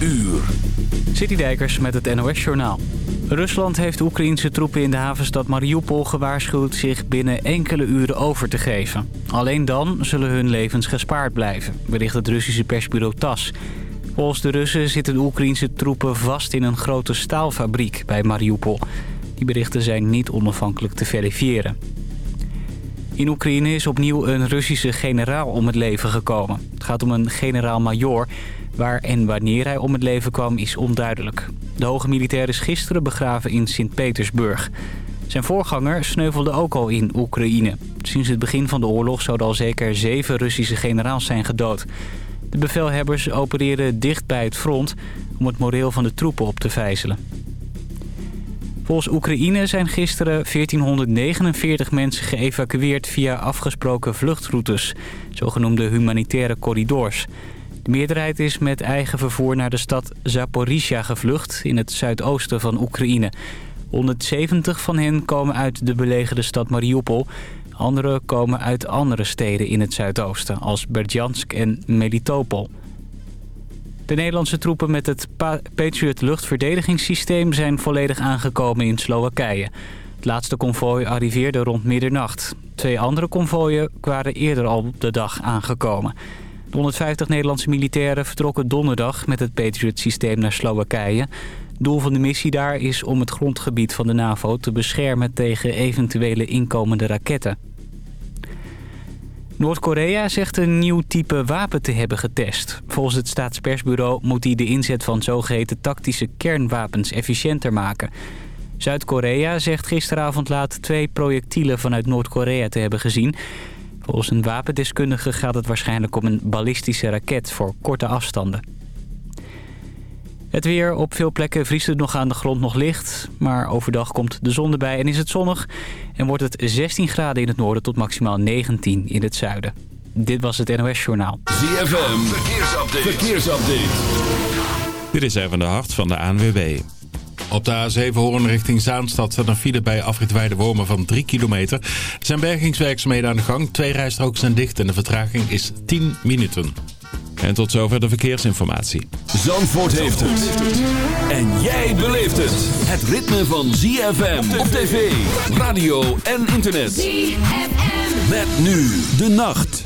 uur. Citydijkers met het NOS-journaal. Rusland heeft Oekraïense troepen in de havenstad Mariupol gewaarschuwd zich binnen enkele uren over te geven. Alleen dan zullen hun levens gespaard blijven, bericht het Russische persbureau TAS. Volgens de Russen zitten de Oekraïense troepen vast in een grote staalfabriek bij Mariupol. Die berichten zijn niet onafhankelijk te verifiëren. In Oekraïne is opnieuw een Russische generaal om het leven gekomen. Het gaat om een generaal-majoor. Waar en wanneer hij om het leven kwam is onduidelijk. De hoge militair is gisteren begraven in Sint-Petersburg. Zijn voorganger sneuvelde ook al in Oekraïne. Sinds het begin van de oorlog zouden al zeker zeven Russische generaals zijn gedood. De bevelhebbers opereren dicht bij het front om het moreel van de troepen op te vijzelen. Volgens Oekraïne zijn gisteren 1449 mensen geëvacueerd via afgesproken vluchtroutes, zogenoemde humanitaire corridors. De meerderheid is met eigen vervoer naar de stad Zaporizhia gevlucht in het zuidoosten van Oekraïne. 170 van hen komen uit de belegerde stad Mariupol. Anderen komen uit andere steden in het zuidoosten, als Berdjansk en Melitopol. De Nederlandse troepen met het Patriot luchtverdedigingssysteem zijn volledig aangekomen in Slowakije. Het laatste konvooi arriveerde rond middernacht. Twee andere konvooien waren eerder al op de dag aangekomen. De 150 Nederlandse militairen vertrokken donderdag met het Patriot-systeem naar Slowakije. Doel van de missie daar is om het grondgebied van de NAVO te beschermen tegen eventuele inkomende raketten. Noord-Korea zegt een nieuw type wapen te hebben getest. Volgens het staatspersbureau moet hij de inzet van zogeheten tactische kernwapens efficiënter maken. Zuid-Korea zegt gisteravond laat twee projectielen vanuit Noord-Korea te hebben gezien. Volgens een wapendeskundige gaat het waarschijnlijk om een ballistische raket voor korte afstanden. Het weer. Op veel plekken vriest het nog aan de grond nog licht. Maar overdag komt de zon erbij en is het zonnig. En wordt het 16 graden in het noorden tot maximaal 19 in het zuiden. Dit was het NOS Journaal. ZFM. Verkeersupdate. Verkeersupdate. Dit is even de hart van de ANWB. Op de A7 Hoorn richting Zaanstad staat een file bij afrit Wormen van 3 kilometer. Er zijn bergingswerkzaamheden aan de gang. Twee rijstroken zijn dicht en de vertraging is 10 minuten. En tot zover de verkeersinformatie. Zandvoort heeft het. En jij beleeft het. Het ritme van ZFM op tv, radio en internet. ZFM. Met nu de nacht.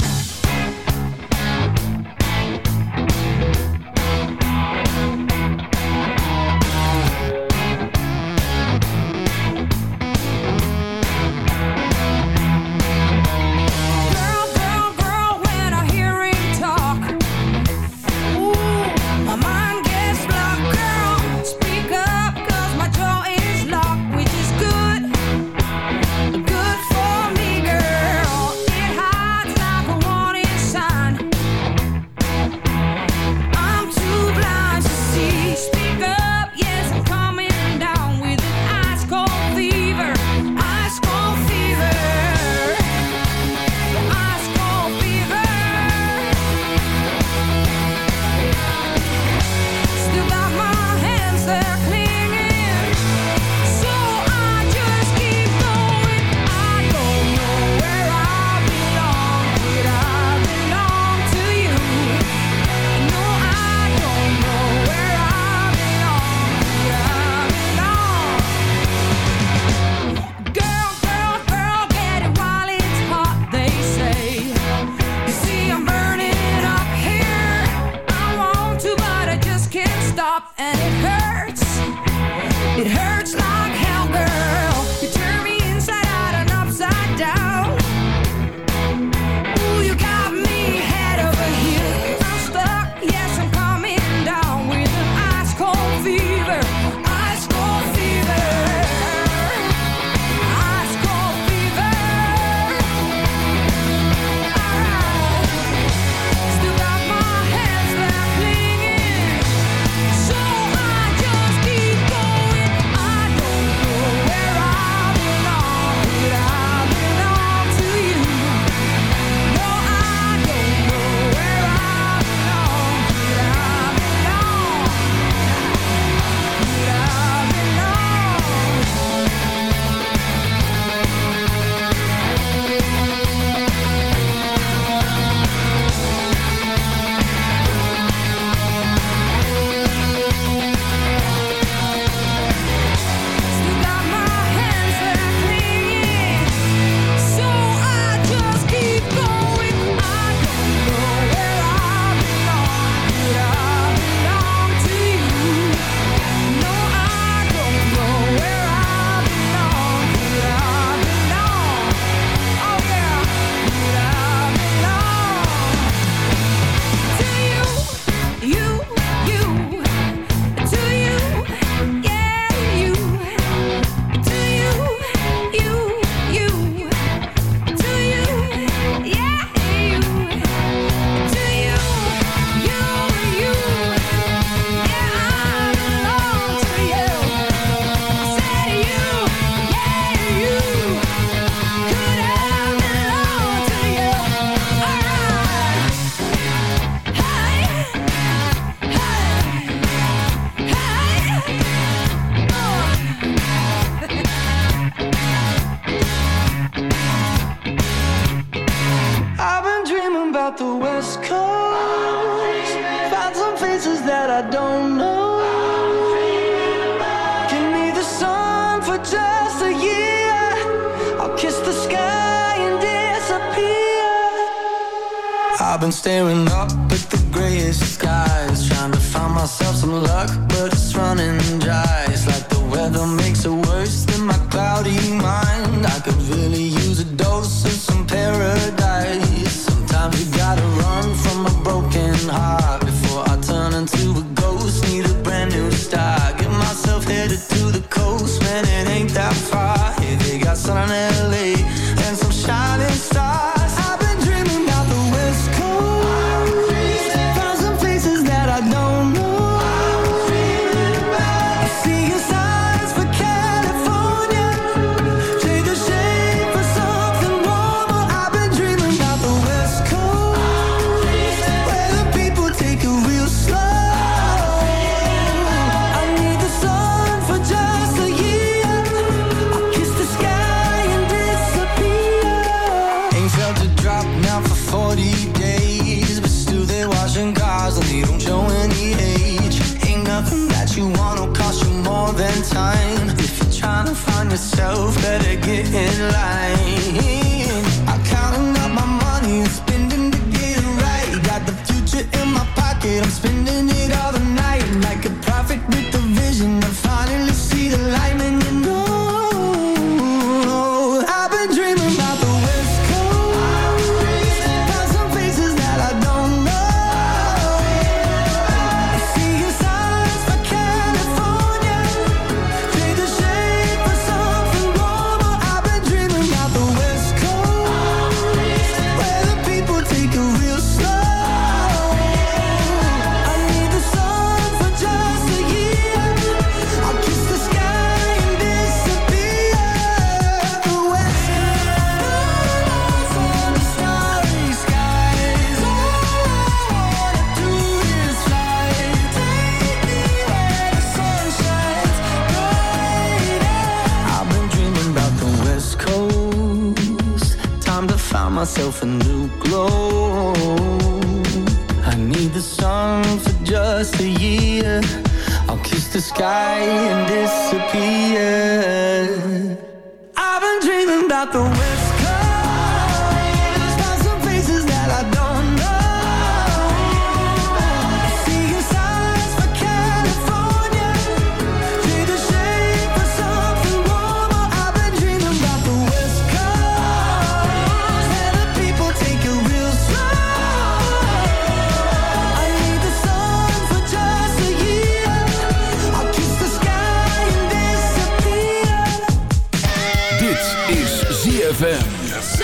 time. If you're trying to find yourself, better get in line.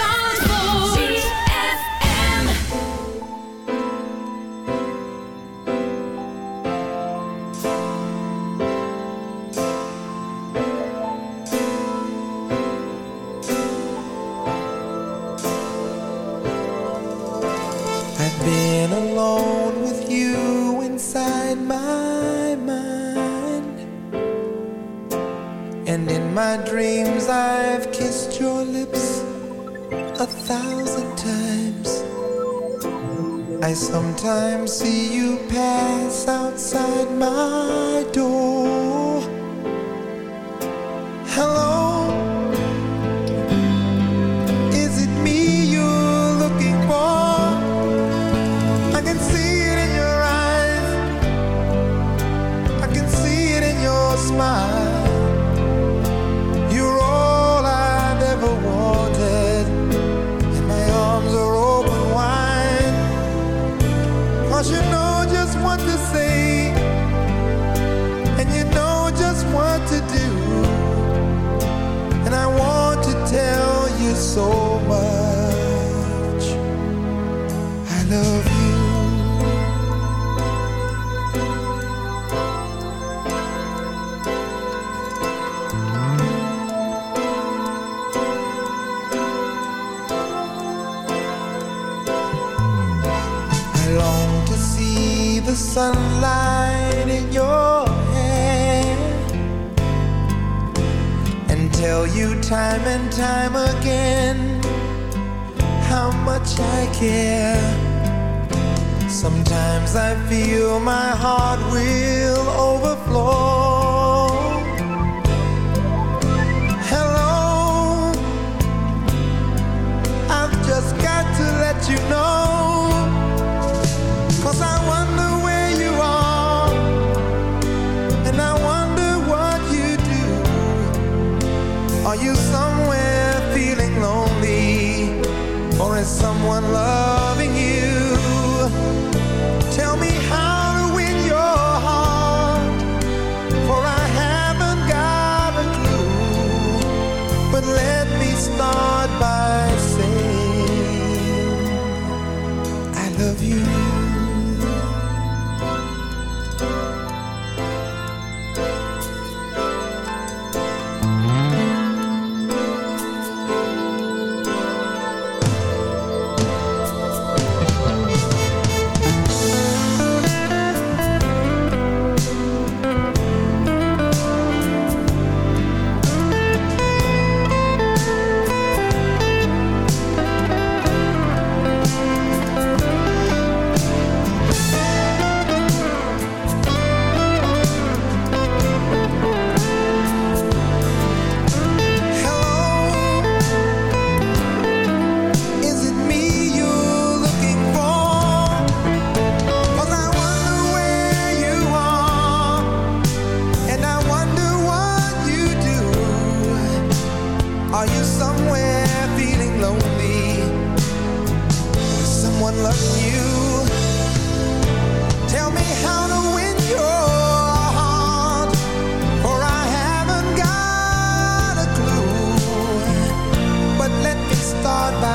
dance floor.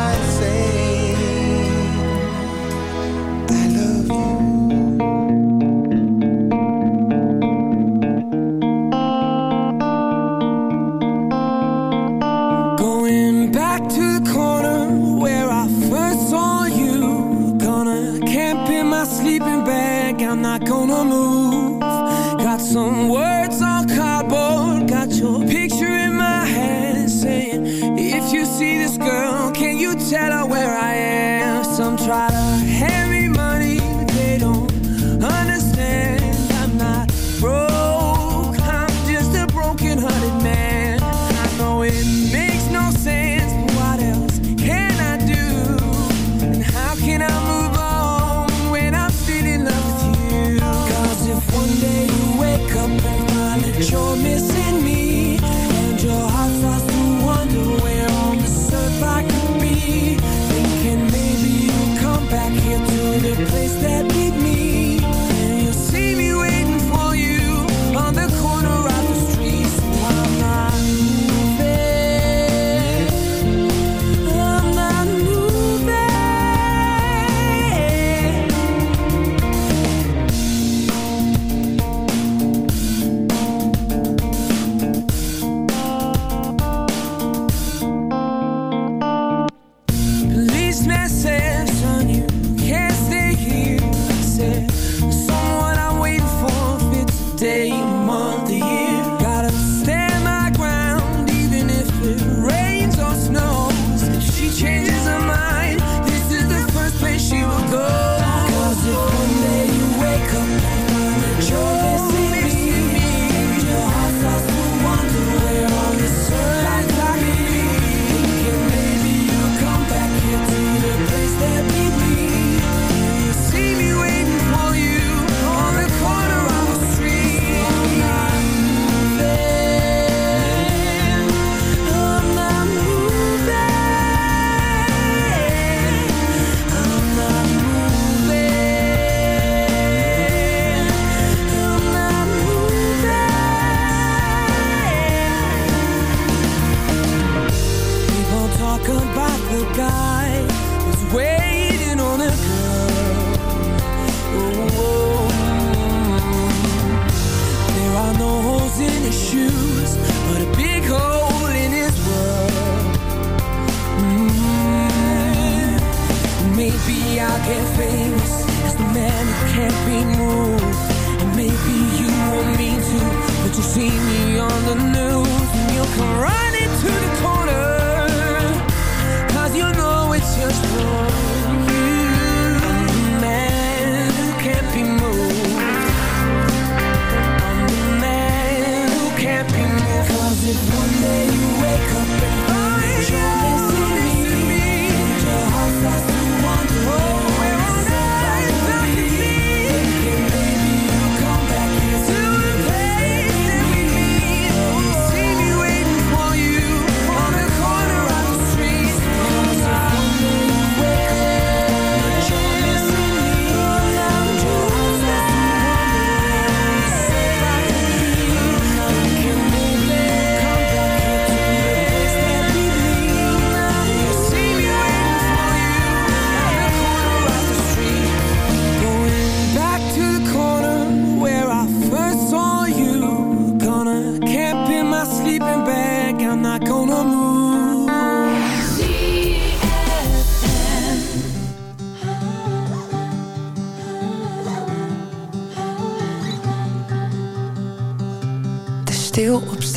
eyes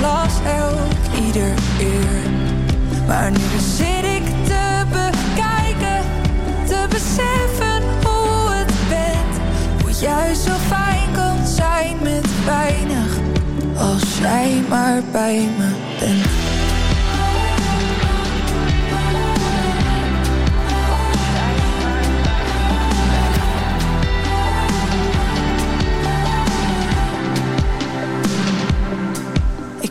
Glas elk ieder uur. Maar nu zit ik te bekijken, te beseffen hoe het bent. Hoe juist zo fijn kan zijn met weinig, als jij maar bij me bent.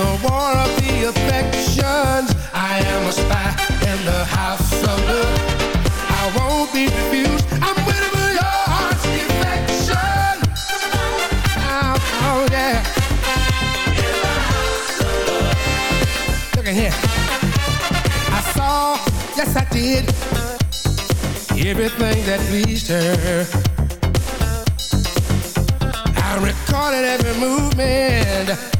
the war of the affections. I am a spy in the house of love. I won't be refused. I'm waiting for your heart's defection. Oh, oh yeah. Look at here. I saw, yes I did, everything that pleased her. I recorded every movement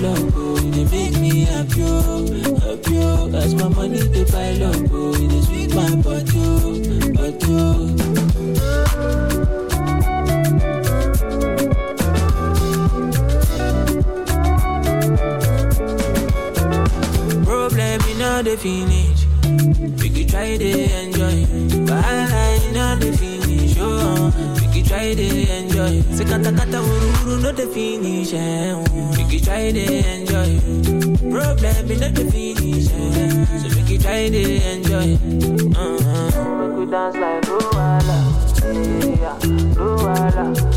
pile up, oh, it make me happy, oh, happy, oh. As my money they pile up, oh, it sweet my butt, oh, butt, oh. not the finish. We could try to enjoy. But I not the finish. Oh, we could try to enjoy. Say kata kata huru no de finish. Eh. Make you try to enjoy. Problem in no the finish. So make you try to enjoy. Uh-huh. Make we dance like Luwala. Yeah, Luwala.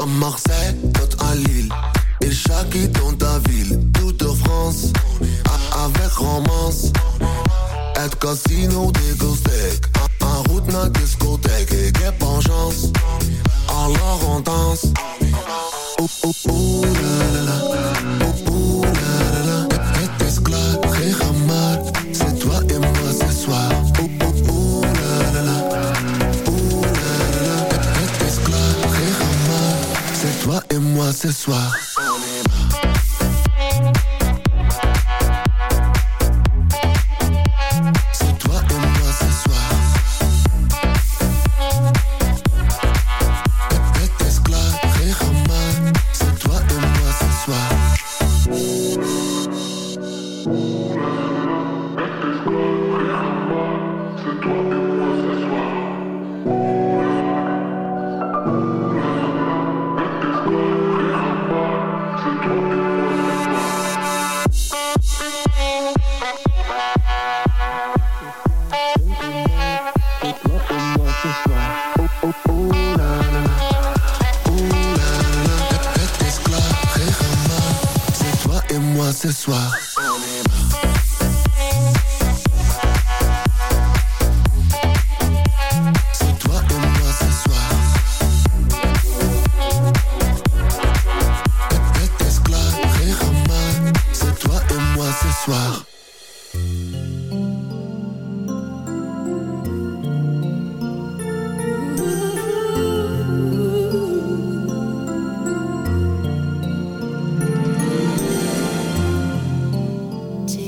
Van Marseille tot à Lille, et chaque dans ta ville, toute France, avec romance. Het casino de Gostec, en route naar discothèque, ik heb en chance. Alors on danse. La, la, la. ce soir.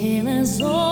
him as all.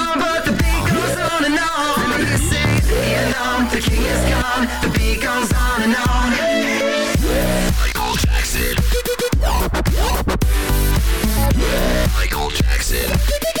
is gone, the beat goes on and on. Michael Jackson. Michael Jackson.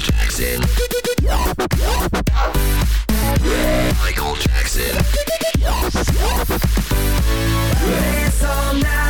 Jackson. Michael Jackson. Dance all night.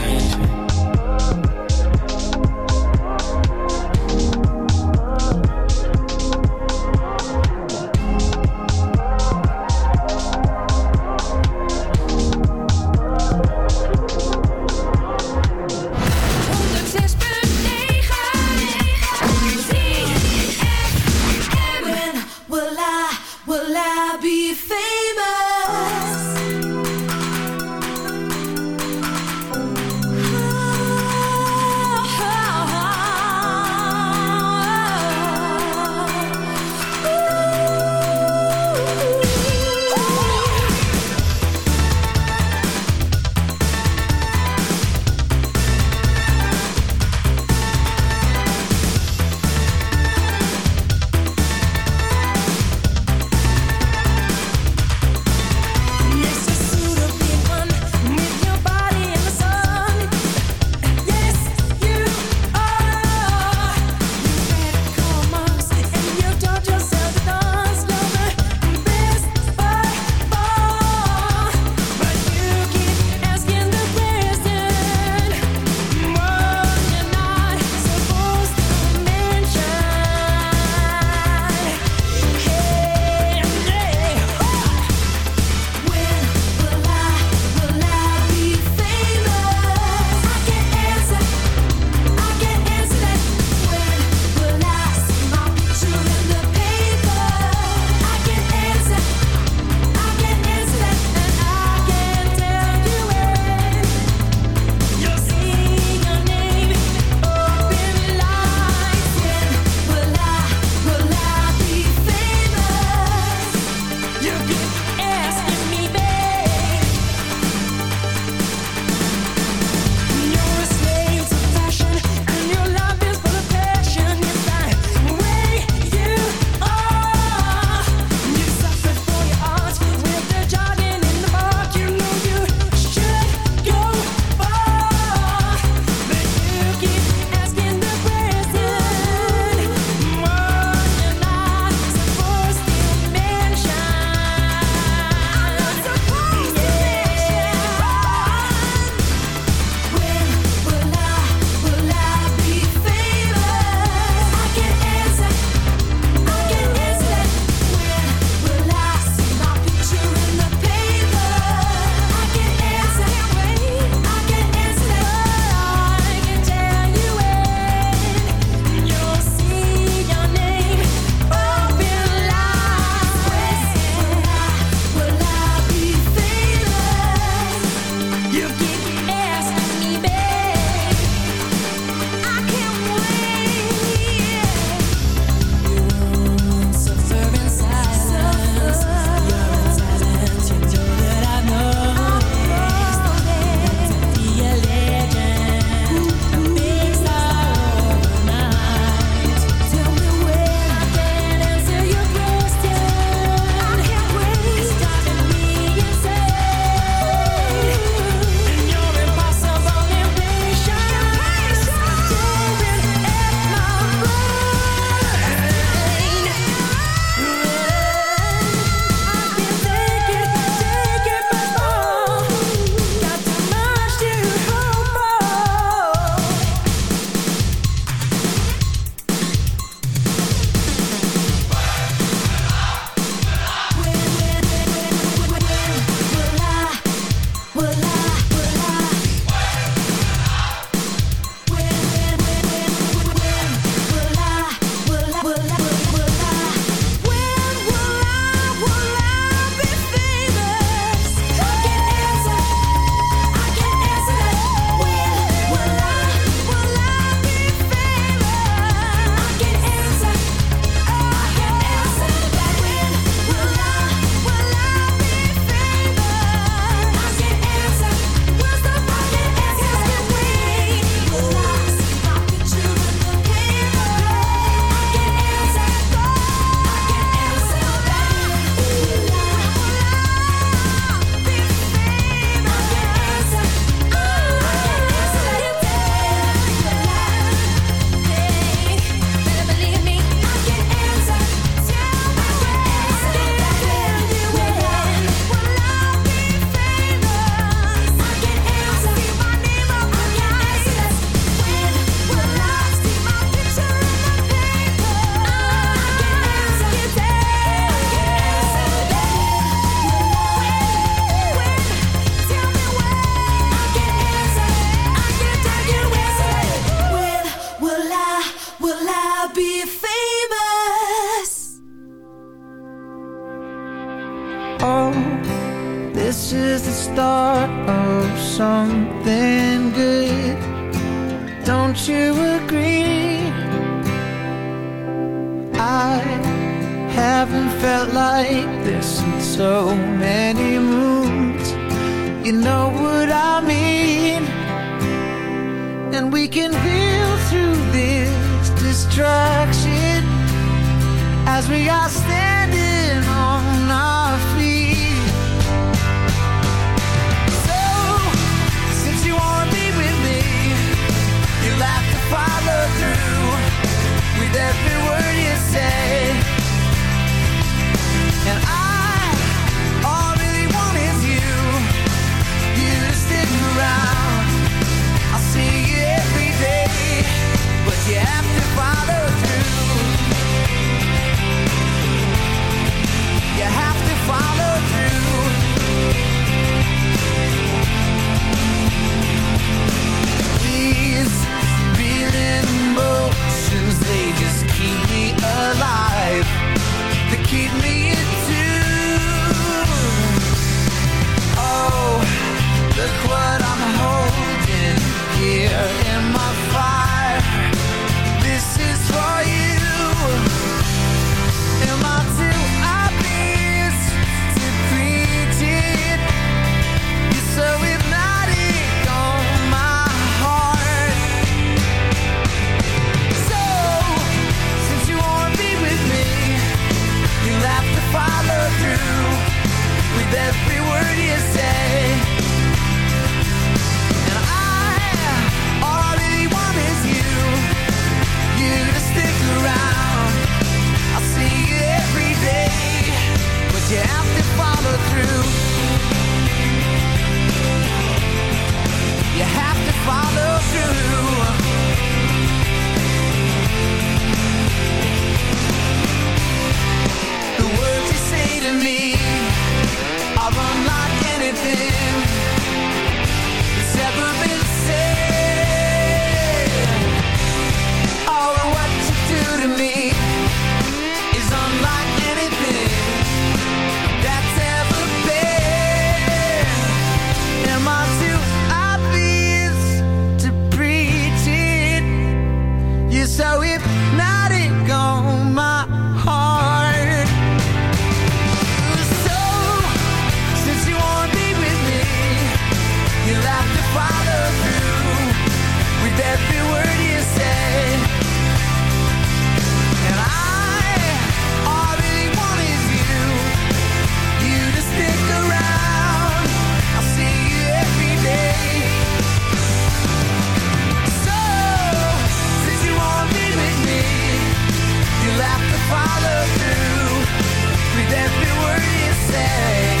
word you say.